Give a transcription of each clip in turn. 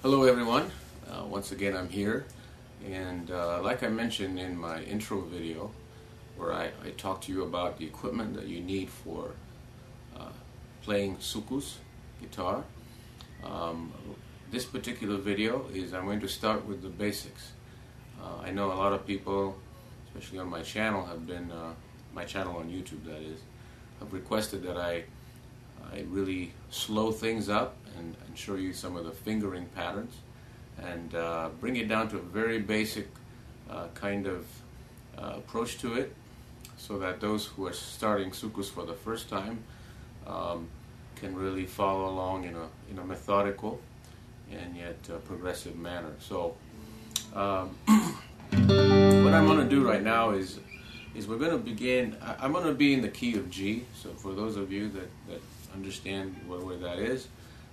Hello everyone, uh, once again I'm here. And uh, like I mentioned in my intro video where I, I talked to you about the equipment that you need for uh, playing soukous guitar. Um, this particular video is I'm going to start with the basics. Uh, I know a lot of people especially on my channel have been uh, my channel on YouTube that is have requested that I I really slow things up and, and show you some of the fingering patterns and uh, bring it down to a very basic uh, kind of uh, approach to it so that those who are starting soukous for the first time um, can really follow along in a, in a methodical and yet uh, progressive manner. So um, what I'm going to do right now is is we're going to begin, I, am going to be in the key of G, so for those of you that, that understand what, where that is.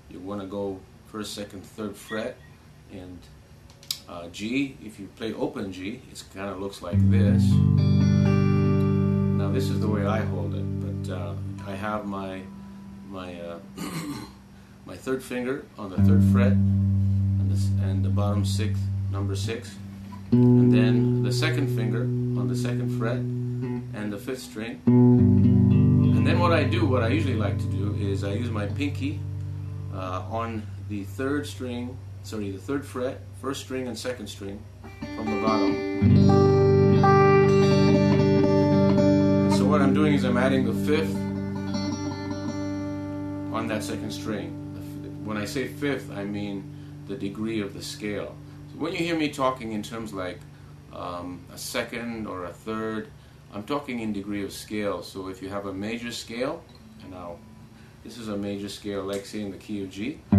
You want to go first, second, third fret, and uh, G. If you play open G, it kind of looks like this. Now this is the way I hold it, but uh, I have my my uh, my third finger on the third fret, and, this, and the bottom sixth, number six, and then the second finger on the second fret, and the fifth string. And then what I do, what I usually like to do, is I use my pinky uh, on the third string, sorry, the third fret, first string and second string from the bottom. So what I'm doing is I'm adding the fifth on that second string. When I say fifth, I mean the degree of the scale. So when you hear me talking in terms like um, a second or a third, I'm talking in degree of scale. So if you have a major scale, and now this is a major scale, like say in the key of G. So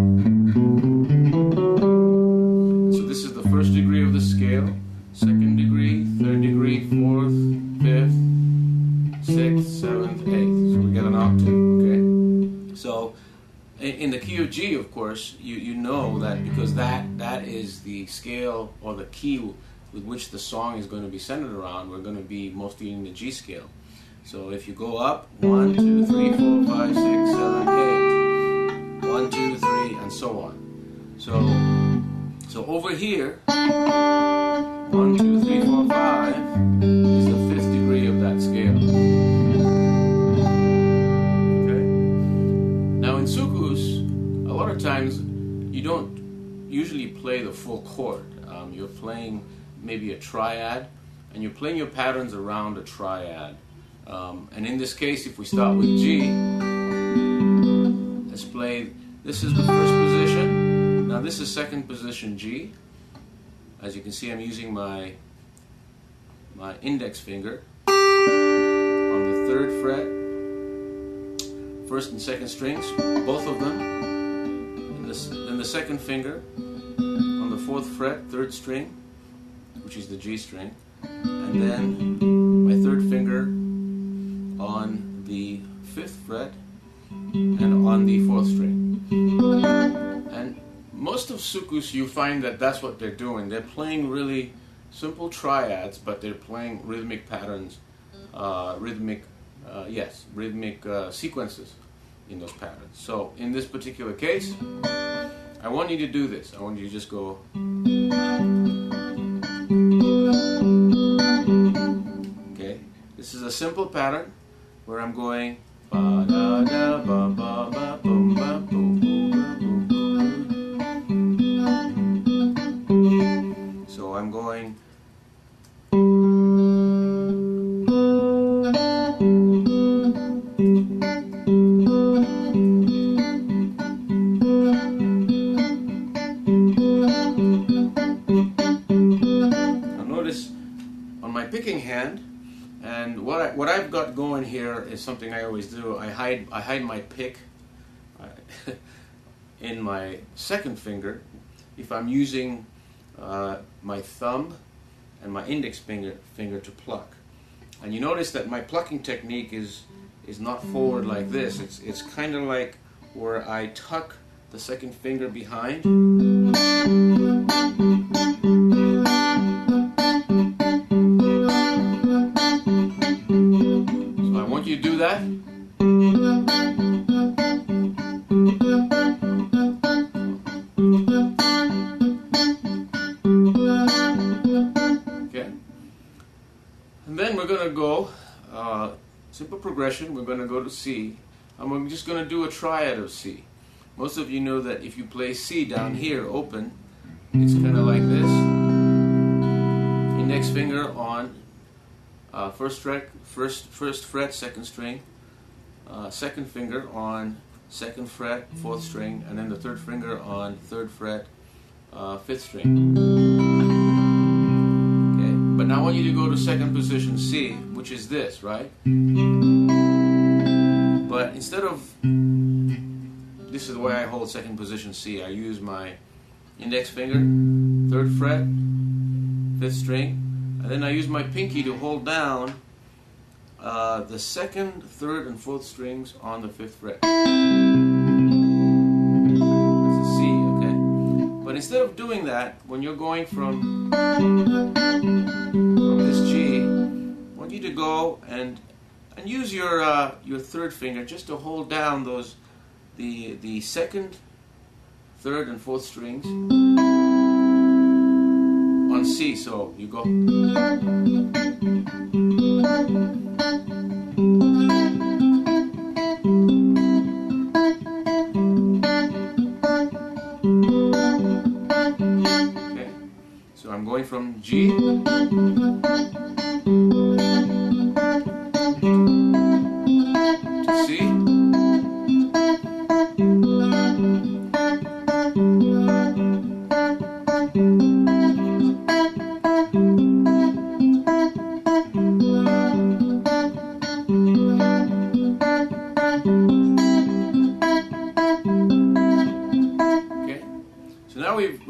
this is the first degree of the scale, second degree, third degree, fourth, fifth, sixth, seventh, eighth. So we get an octave, okay? So in the key of G, of course, you, you know that because that that is the scale or the key with which the song is going to be centered around, we're going to be mostly in the G scale. So if you go up, one, two, three, four, five, six, seven, eight, one, two, three, and so on. So, so over here, one, two, three, four, five is the fifth degree of that scale. Okay. Now in soukous, a lot of times you don't usually play the full chord. Um, you're playing maybe a triad, and you're playing your patterns around a triad. Um, and in this case, if we start with G, let's play, this is the first position. Now this is second position G. As you can see, I'm using my, my index finger on the third fret, first and second strings, both of them. And, this, and the second finger on the fourth fret, third string, which is the G string, and then fifth fret and on the fourth string. And most of soukous, you find that that's what they're doing. They're playing really simple triads, but they're playing rhythmic patterns, uh, rhythmic, uh, yes, rhythmic uh, sequences in those patterns. So in this particular case, I want you to do this. I want you to just go. Okay, this is a simple pattern where I'm going So I'm going I, what I've got going here is something I always do. I hide I hide my pick in my second finger. If I'm using uh, my thumb and my index finger finger to pluck, and you notice that my plucking technique is is not forward like this. It's it's kind of like where I tuck the second finger behind. Progression. We're going to go to C. I'm just going to do a triad of C. Most of you know that if you play C down here, open, it's kind of like this. Index finger on uh, first fret, first first fret, second string. Uh, second finger on second fret, fourth string, and then the third finger on third fret, uh, fifth string. But now I want you to go to second position C, which is this, right? But instead of this is the way I hold second position C. I use my index finger, third fret, fifth string, and then I use my pinky to hold down uh, the second, third, and fourth strings on the fifth fret. But instead of doing that, when you're going from, from this G, I want you to go and and use your uh, your third finger just to hold down those the the second, third, and fourth strings on C. So you go. G.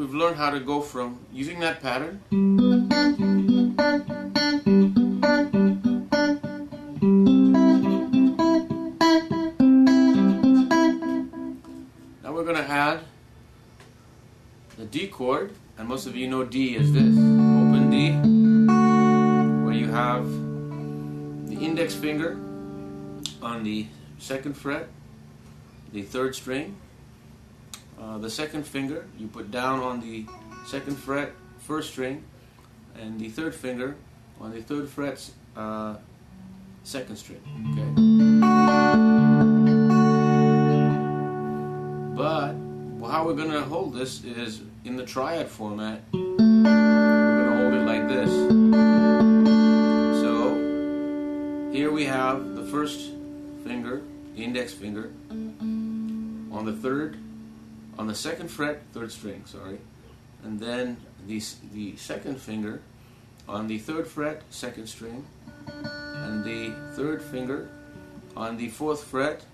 we've, learned how to go from using that pattern Now we're going to add the D chord, and most of you know D is this open D, where you have the index finger on the second fret, the third string. Uh, the second finger you put down on the second fret, first string, and the third finger on the third fret, uh, second string. Okay. But how we're going to hold this is in the triad format. We're to hold it like this. So here we have the first finger, the index finger, on the third, on the second fret, third string, sorry, and then the the second finger on the third fret, second string, and the third finger on the fourth fret,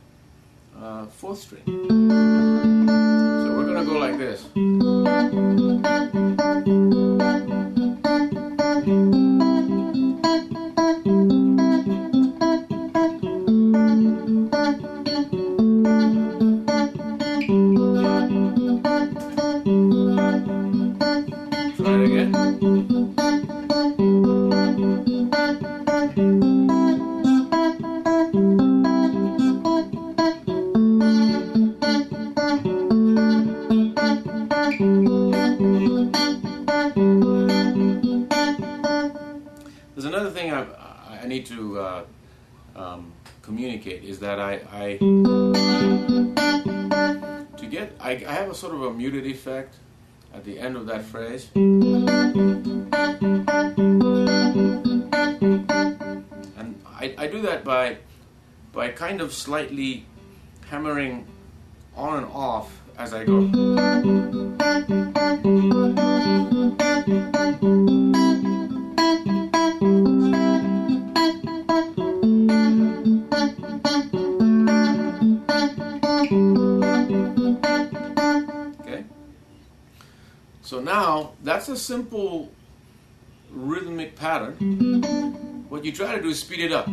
uh, fourth string. So we're gonna go like this. I, need to uh, um, communicate is that I, I to get I, I have a sort of a muted effect at the end of that phrase. And I, I do that by by kind of slightly hammering on and off as I go. Now that's a simple rhythmic pattern. What you try to do is speed it up.